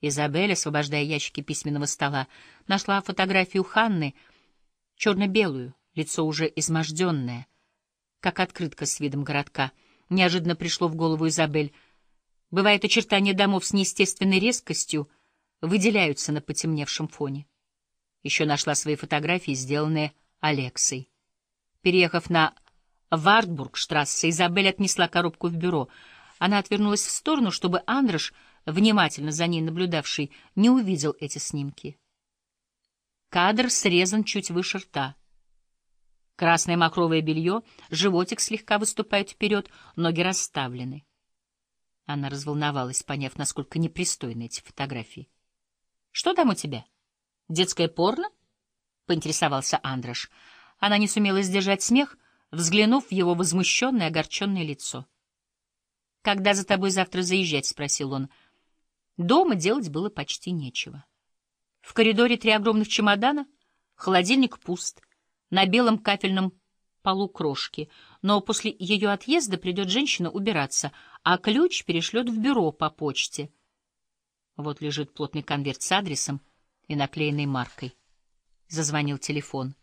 Изабель, освобождая ящики письменного стола, нашла фотографию Ханны, черно-белую, лицо уже изможденное, как открытка с видом городка. Неожиданно пришло в голову Изабель. Бывает, очертания домов с неестественной резкостью выделяются на потемневшем фоне. Еще нашла свои фотографии, сделанные Алексой. Переехав на Вартбургштрассе, Изабель отнесла коробку в бюро. Она отвернулась в сторону, чтобы Андрош, внимательно за ней наблюдавший, не увидел эти снимки. Кадр срезан чуть выше рта. Красное махровое белье, животик слегка выступает вперед, ноги расставлены. Она разволновалась, поняв, насколько непристойны эти фотографии. — Что там у тебя? Детское порно? — поинтересовался Андрош. Она не сумела сдержать смех, взглянув в его возмущенное, огорченное лицо. — Когда за тобой завтра заезжать? — спросил он. Дома делать было почти нечего. В коридоре три огромных чемодана, холодильник пуст, на белом кафельном полу крошки, но после ее отъезда придет женщина убираться, а ключ перешлет в бюро по почте. Вот лежит плотный конверт с адресом и наклеенной маркой. Зазвонил телефон.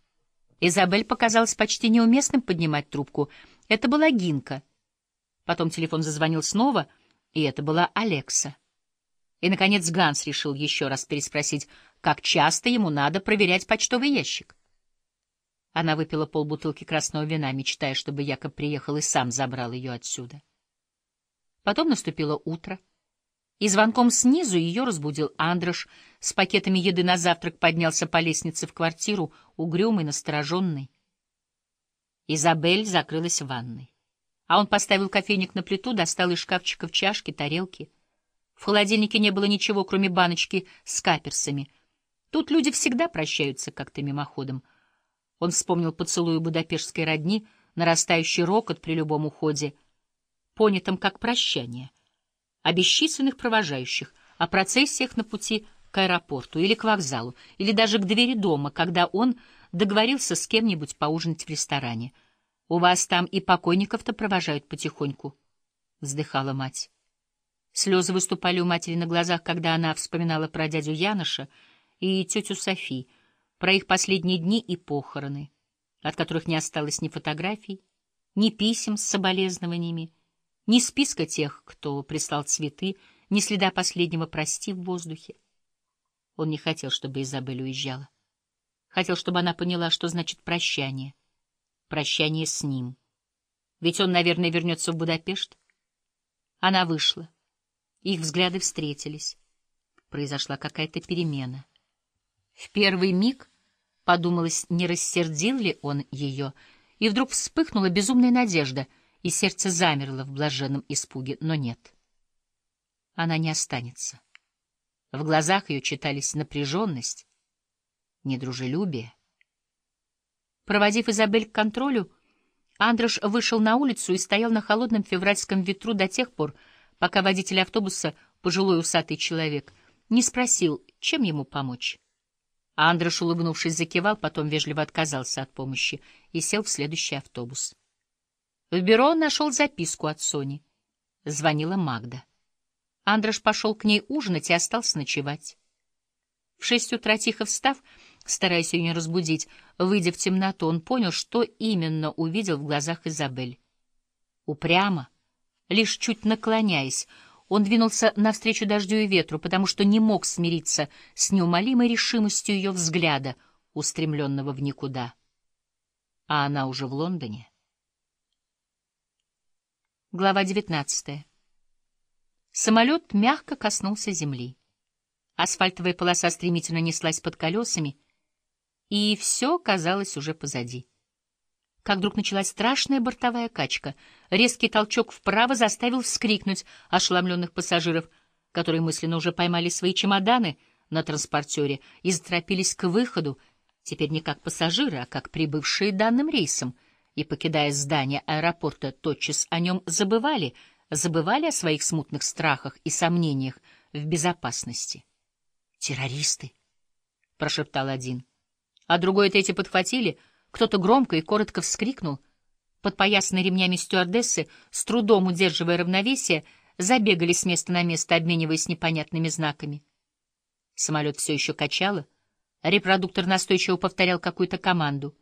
Изабель показалось почти неуместным поднимать трубку. Это была Гинка. Потом телефон зазвонил снова, и это была Алекса. И, наконец, Ганс решил еще раз переспросить, как часто ему надо проверять почтовый ящик. Она выпила полбутылки красного вина, мечтая, чтобы Якоб приехал и сам забрал ее отсюда. Потом наступило утро, и звонком снизу ее разбудил Андрош, с пакетами еды на завтрак поднялся по лестнице в квартиру, угрюмый, настороженный. Изабель закрылась в ванной, а он поставил кофейник на плиту, достал из шкафчиков чашки, тарелки. В холодильнике не было ничего, кроме баночки с каперсами. Тут люди всегда прощаются как-то мимоходом — он вспомнил поцелуй будапештской родни, нарастающий рокот при любом уходе, понятом как прощание, о бесчисленных провожающих, о процессиях на пути к аэропорту или к вокзалу, или даже к двери дома, когда он договорился с кем-нибудь поужинать в ресторане. «У вас там и покойников-то провожают потихоньку», — вздыхала мать. Слезы выступали у матери на глазах, когда она вспоминала про дядю Яноша и тетю Софи, про их последние дни и похороны, от которых не осталось ни фотографий, ни писем с соболезнованиями, ни списка тех, кто прислал цветы, ни следа последнего «прости» в воздухе. Он не хотел, чтобы Изабель уезжала. Хотел, чтобы она поняла, что значит прощание. Прощание с ним. Ведь он, наверное, вернется в Будапешт. Она вышла. Их взгляды встретились. Произошла какая-то перемена. В первый миг подумалось, не рассердил ли он ее, и вдруг вспыхнула безумная надежда, и сердце замерло в блаженном испуге, но нет. Она не останется. В глазах ее читались напряженность, недружелюбие. Проводив Изабель к контролю, Андрош вышел на улицу и стоял на холодном февральском ветру до тех пор, пока водитель автобуса, пожилой усатый человек, не спросил, чем ему помочь. Андрош, улыбнувшись, закивал, потом вежливо отказался от помощи и сел в следующий автобус. В бюро он нашел записку от Сони. Звонила Магда. Андрош пошел к ней ужинать и остался ночевать. В шесть утра, тихо встав, стараясь ее не разбудить, выйдя в темноту, он понял, что именно увидел в глазах Изабель. Упрямо, лишь чуть наклоняясь, он двинулся навстречу дождю и ветру, потому что не мог смириться с неумолимой решимостью ее взгляда, устремленного в никуда. А она уже в Лондоне. Глава девятнадцатая. Самолет мягко коснулся земли. Асфальтовая полоса стремительно неслась под колесами, и все казалось уже позади как вдруг началась страшная бортовая качка. Резкий толчок вправо заставил вскрикнуть ошеломленных пассажиров, которые мысленно уже поймали свои чемоданы на транспортере и заторопились к выходу, теперь не как пассажиры, а как прибывшие данным рейсом, и, покидая здание аэропорта, тотчас о нем забывали, забывали о своих смутных страхах и сомнениях в безопасности. «Террористы!» — прошептал один. А другой третий подхватили — кто-то громко и коротко вскрикнул. Подпоясанные ремнями стюардессы, с трудом удерживая равновесие, забегали с места на место, обмениваясь непонятными знаками. Самолет все еще качало. Репродуктор настойчиво повторял какую-то команду.